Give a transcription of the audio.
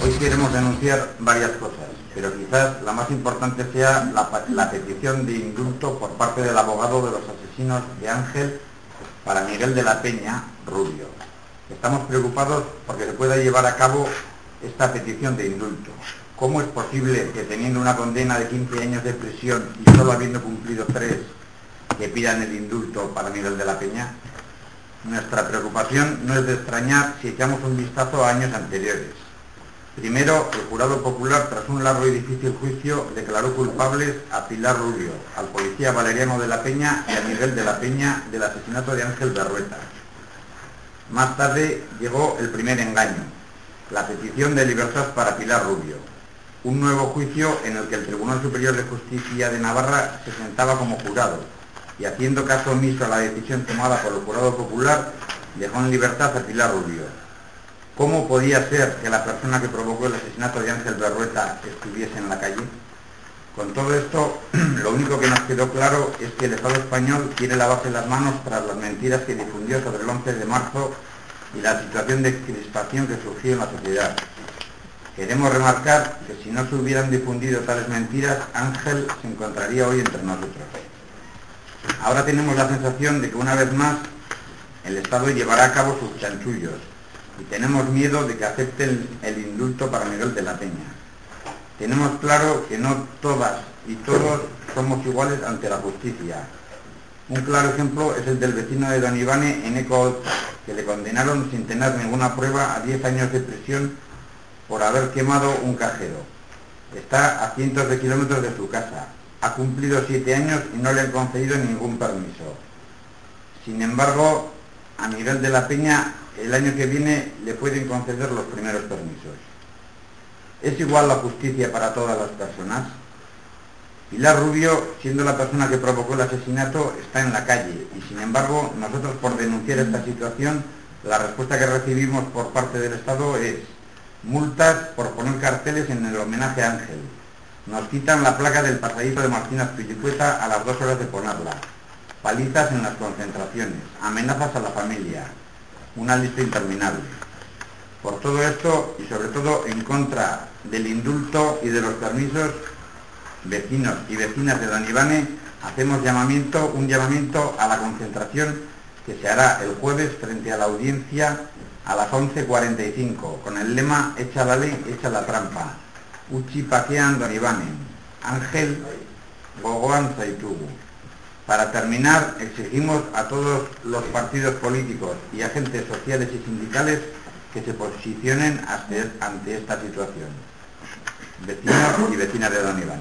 Hoy queremos denunciar varias cosas, pero quizás la más importante sea la, petición de indulto por parte del abogado de los asesinos de Ángel para Miguel de la Peña Rubio. Estamos preocupados porque se pueda llevar a cabo esta petición de indulto. ¿Cómo es posible que teniendo una condena de 15 años de prisión y solo habiendo cumplido tres, que pidan el indulto para Miguel de la Peña? Nuestra preocupación no es de extrañar si echamos un vistazo a años anteriores. Primero, el jurado popular, tras un largo y difícil juicio, declaró culpables a Pilar Rubio, al policía Valeriano de la Peña y a Miguel de la Peña del asesinato de Ángel Berrueta. Más tarde llegó el primer engaño, la petición de libertad para Pilar Rubio, un nuevo juicio en el que el Tribunal Superior de Justicia de Navarra se sentaba como jurado y haciendo caso omiso a la decisión tomada por el jurado popular, dejó en libertad a Pilar Rubio, ¿Cómo podía ser que la persona que provocó el asesinato de Ángel Berrueta estuviese en la calle? Con todo esto, lo único que nos quedó claro es que el Estado español quiere lavarse las manos tras las mentiras que difundió sobre el 11 de marzo y la situación de crispación que surgió en la sociedad. Queremos remarcar que si no se hubieran difundido tales mentiras, Ángel se encontraría hoy entre nosotros. Ahora tenemos la sensación de que una vez más el Estado llevará a cabo sus chanchullos, y tenemos miedo de que acepten el indulto para Miguel de la Peña. Tenemos claro que no todas y todos somos iguales ante la justicia. Un claro ejemplo es el del vecino de Don Ivane en Eco, que le condenaron sin tener ninguna prueba a 10 años de prisión por haber quemado un cajero. Está a cientos de kilómetros de su casa. Ha cumplido 7 años y no le han concedido ningún permiso. Sin embargo, a Miguel de la Peña el año que viene le pueden conceder los primeros permisos. ¿Es igual la justicia para todas las personas? Pilar Rubio, siendo la persona que provocó el asesinato, está en la calle y sin embargo nosotros por denunciar esta situación, la respuesta que recibimos por parte del Estado es multas por poner carteles en el homenaje a Ángel. Nos quitan la placa del pasadito de Martina Pilicueta a las dos horas de ponerla. Palizas en las concentraciones, amenazas a la familia, una lista interminable. Por todo esto y sobre todo en contra del indulto y de los permisos, vecinos y vecinas de Don Ivane, hacemos llamamiento, un llamamiento a la concentración que se hará el jueves frente a la audiencia a las 11.45 con el lema Echa la ley, echa la trampa. Uchi Paquean Don Ivane, Ángel Gogoan Zaitugu. Para terminar, exigimos a todos los partidos políticos y agentes sociales y sindicales que se posicionen ante esta situación. Vecinos y vecinas de Don Iván.